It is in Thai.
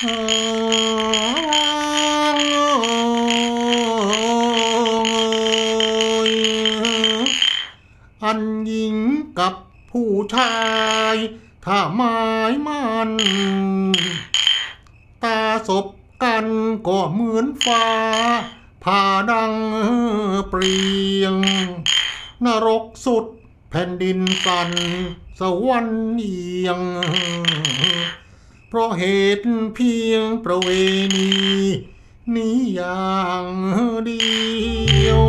อันหญิงกับผู้ชาย ถ้าหมายมันตาสบกันก็เหมือนฟ้าผ่าดังเปรียง นรกสุดแผ่นดินสัน สวรรค์เอียง เพราะเหตุเพียงประเวณี นี้อย่างเดียว